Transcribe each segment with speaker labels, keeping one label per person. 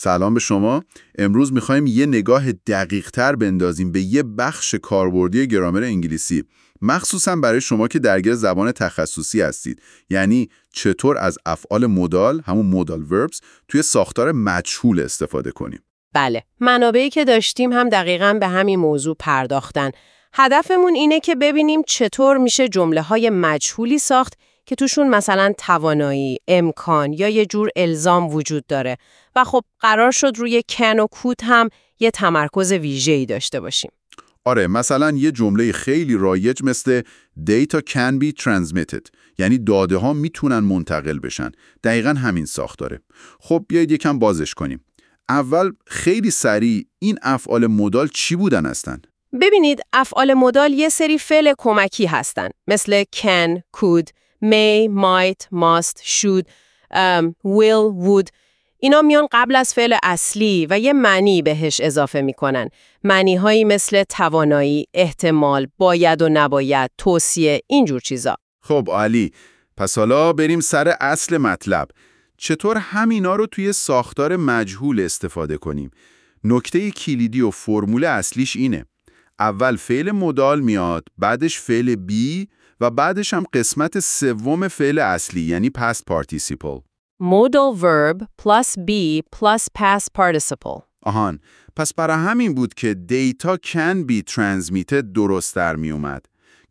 Speaker 1: سلام به شما. امروز می‌خوایم یه نگاه دقیق تر بندازیم به یه بخش کاربردی گرامر انگلیسی. مخصوصا برای شما که درگیر زبان تخصصی هستید. یعنی چطور از افعال مودال، همون مودال وربز، توی ساختار مجهول استفاده کنیم.
Speaker 2: بله، منابعی که داشتیم هم دقیقاً به همین موضوع پرداختن. هدفمون اینه که ببینیم چطور میشه جمله های مجهولی ساخت که توشون مثلا توانایی، امکان یا یه جور الزام وجود داره. و خب قرار شد روی کن و کود هم یه تمرکز ویژه‌ای داشته باشیم.
Speaker 1: آره مثلا یه جمله خیلی رایج مثل data can be transmitted یعنی داده ها می‌تونن منتقل بشن. دقیقا همین ساختاره خب بیایید یکم بازش کنیم. اول خیلی سریع این افعال مدال چی بودن هستن؟
Speaker 2: ببینید افعال مدال یه سری فعل کمکی هستن. مثل can, could, may, might, must, should, um, will, would. اینا میان قبل از فعل اصلی و یه معنی بهش اضافه می‌کنن. معنی هایی مثل توانایی، احتمال، باید و نباید، توصیه، اینجور چیزا.
Speaker 1: خب عالی. پس حالا بریم سر اصل مطلب. چطور همینا رو توی ساختار مجهول استفاده کنیم؟ نکته کلیدی و فرمول اصلیش اینه. اول فعل مدال میاد بعدش فعل بی و بعدش هم قسمت سوم فعل اصلی یعنی past participle.
Speaker 2: Modal verb plus be plus past participle.
Speaker 1: آهان پس برای همین بود که دیتا can be transmitted درست در می اومد.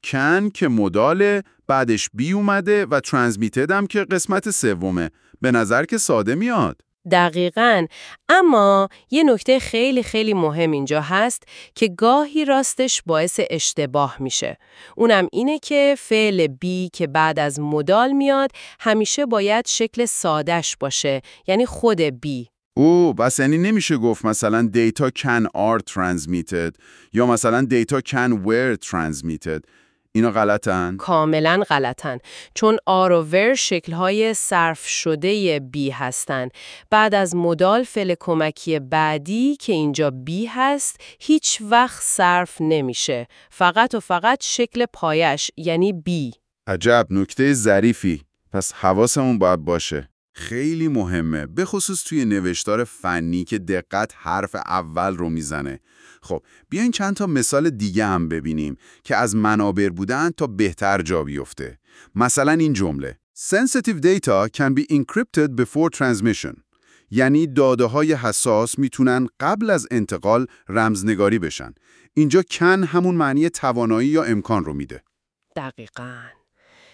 Speaker 1: Can که مدال بعدش بی اومده و transmitted هم که قسمت سومه. به نظر که ساده میاد.
Speaker 2: دقیقاً اما یه نکته خیلی خیلی مهم اینجا هست که گاهی راستش باعث اشتباه میشه. اونم اینه که فعل بی که بعد از مدال میاد همیشه باید شکل سادش باشه یعنی خود بی.
Speaker 1: او بس یعنی نمیشه گفت مثلا data can are transmitted یا مثلا data can were transmitted اینا غلطن؟
Speaker 2: کاملا غلطن. چون آر و ور شکلهای صرف شده بی هستن. بعد از مدال فعل کمکی بعدی که اینجا بی هست هیچ وقت صرف نمیشه. فقط و فقط شکل پایش یعنی بی
Speaker 1: عجب نکته ظریفی. پس حواسمون باید باشه. خیلی مهمه به خصوص توی نوشتار فنی که دقت حرف اول رو می‌زنه. خب بیاین چند تا مثال دیگه هم ببینیم که از منابر بودن تا بهتر جا بیفته. مثلا این جمله. Sensitive data can be encrypted before transmission. یعنی داده های حساس می‌تونن قبل از انتقال رمزنگاری بشن. اینجا کن همون معنی توانایی یا امکان رو میده.
Speaker 2: دقیقاً.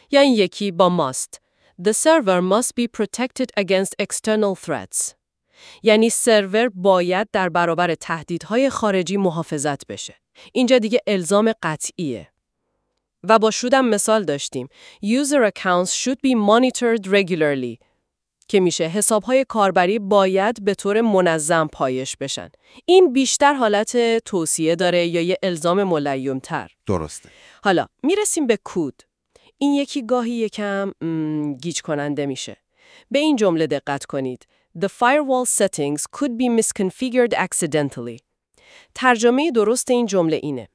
Speaker 2: این یکی با must. The server must be protected against external threats. یعنی سرور باید در برابر تهدیدهای خارجی محافظت بشه. اینجا دیگه الزام قطعیه. و با شودم مثال داشتیم. User accounts should be monitored regularly. که میشه حسابهای کاربری باید به طور منظم پایش بشن. این بیشتر حالت توصیه داره یا یه الزام ملیمتر.
Speaker 1: درسته.
Speaker 2: حالا می‌رسیم به کود. این یکی گاهی یکم گیج کننده میشه. به این جمله دقت کنید. The firewall settings could be misconfigured accidentally. ترجمه درست این جمله اینه.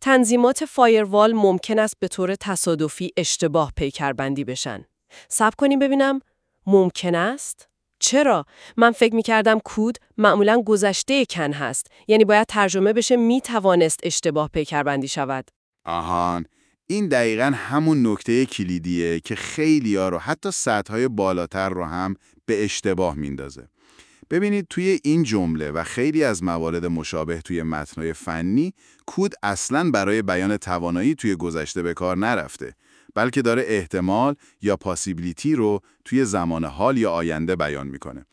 Speaker 2: تنظیمات فایروال ممکن است به طور تصادفی اشتباه پیکربندی بشن. سب کنیم ببینم ممکن است؟ چرا؟ من فکر می کردم کود معمولا گذشته کن هست. یعنی باید ترجمه بشه می توانست اشتباه پیکربندی شود.
Speaker 1: آهان این دقیقا همون نکته کلیدیه که خیلی ها رو حتی سطح بالاتر رو هم به اشتباه میندازه. ببینید توی این جمله و خیلی از موارد مشابه توی متنای فنی کود اصلا برای بیان توانایی توی گذشته به کار نرفته بلکه داره احتمال یا پاسیبیلیتی رو توی زمان حال یا آینده بیان می‌کنه.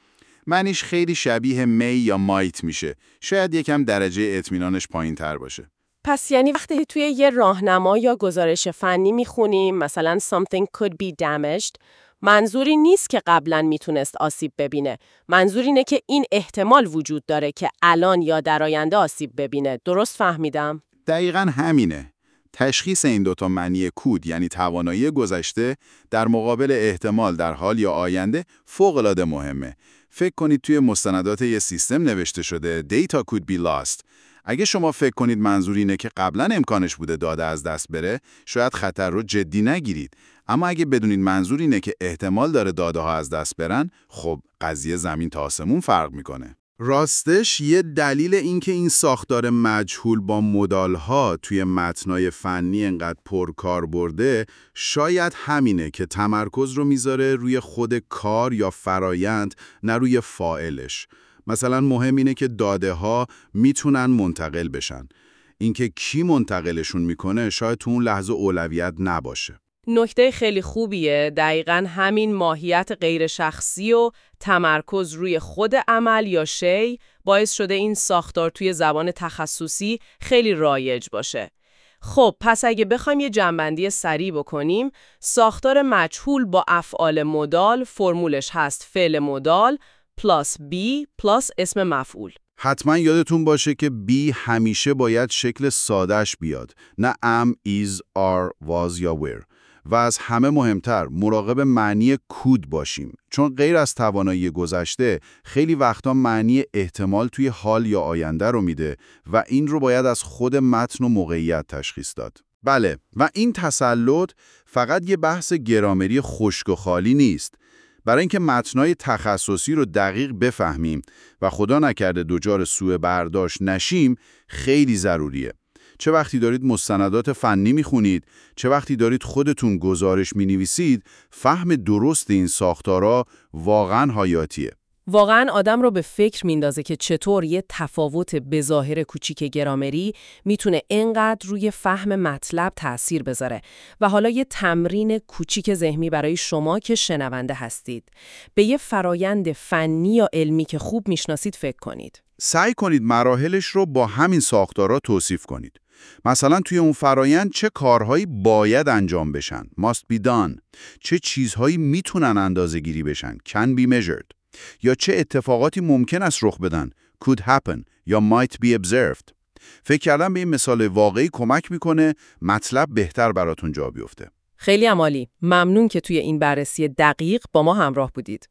Speaker 1: معنیش خیلی شبیه می یا مایت میشه. شاید یکم درجه اطمینانش پایین تر باشه.
Speaker 2: پس یعنی وقتی توی یه راهنما یا گزارش فنی می‌خونیم مثلا something could be damaged منظوری نیست که قبلا می‌تونست آسیب ببینه. منظور اینه که این احتمال وجود داره که الان یا در آینده آسیب ببینه. درست فهمیدم؟
Speaker 1: دقیقا همینه. تشخیص این دوتا معنی کود یعنی توانایی گذشته در مقابل احتمال در حال یا آینده فوق‌العاده مهمه. فکر کنید توی مستندات یه سیستم نوشته شده data could be lost. اگه شما فکر کنید منظور اینه که قبلا امکانش بوده داده از دست بره شاید خطر رو جدی نگیرید. اما اگه بدونید منظور اینه که احتمال داره داده ها از دست برن خب قضیه زمین تا آسمون فرق می‌کنه. راستش یه دلیل اینکه این ساختار مجهول با مدالها توی متنای فنی انقدر پرکار برده شاید همینه که تمرکز رو می‌ذاره روی خود کار یا فرایند نه روی فائلش مثلا مهم اینه که داده ها می‌تونن منتقل بشن اینکه کی منتقلشون می‌کنه شاید تو اون لحظه اولویت نباشه
Speaker 2: نکته خیلی خوبیه دقیقا همین ماهیت غیر شخصی و تمرکز روی خود عمل یا شی باعث شده این ساختار توی زبان تخصصی خیلی رایج باشه. خب پس اگه بخوایم یه جنبندی سریع بکنیم ساختار مجهول با افعال مدال فرمولش هست فعل مدال plus be plus اسم مفعول.
Speaker 1: حتما یادتون باشه که be همیشه باید شکل سادهش بیاد نه am، is، are، was یا were. و از همه مهمتر مراقب معنی could باشیم. چون غیر از توانایی گذشته خیلی وقتا معنی احتمال توی حال یا آینده رو میده و این رو باید از خود متن و موقعیت تشخیص داد. بله و این تسلط فقط یه بحث گرامری خشک و خالی نیست. برای اینکه متنای تخصصی رو دقیق بفهمیم و خدا نکرده دچار سوء برداشت نشیم خیلی ضروریه. چه وقتی دارید مستندات فنی می‌خونید چه وقتی دارید خودتون گزارش می‌نویسید فهم درست این ساختارا واقعا حیاتیه.
Speaker 2: واقعا آدم رو به فکر میندازه که چطور یه تفاوت بظاهر کوچیک گرامری می‌تونه انقدر روی فهم مطلب تأثیر بذاره و حالا یه تمرین کوچیک ذهنی برای شما که شنونده هستید. به یه فرایند فنی یا علمی که خوب می‌شناسید فکر کنید.
Speaker 1: سعی کنید مراحلش رو با همین ساختارا توصیف کنید. مثلا توی اون فرایند چه کارهایی باید انجام بشن. Must be done. چه چیزهایی می‌تونن اندازه گیری بشن. Can be measured. یا چه اتفاقاتی ممکن است رخ بدن could happen یا might be observed. فکر کردم به این مثال واقعی کمک می‌کنه مطلب بهتر براتون جا بیفته.
Speaker 2: خیلی عمالی. ممنون که توی این بررسی دقیق با ما همراه بودید.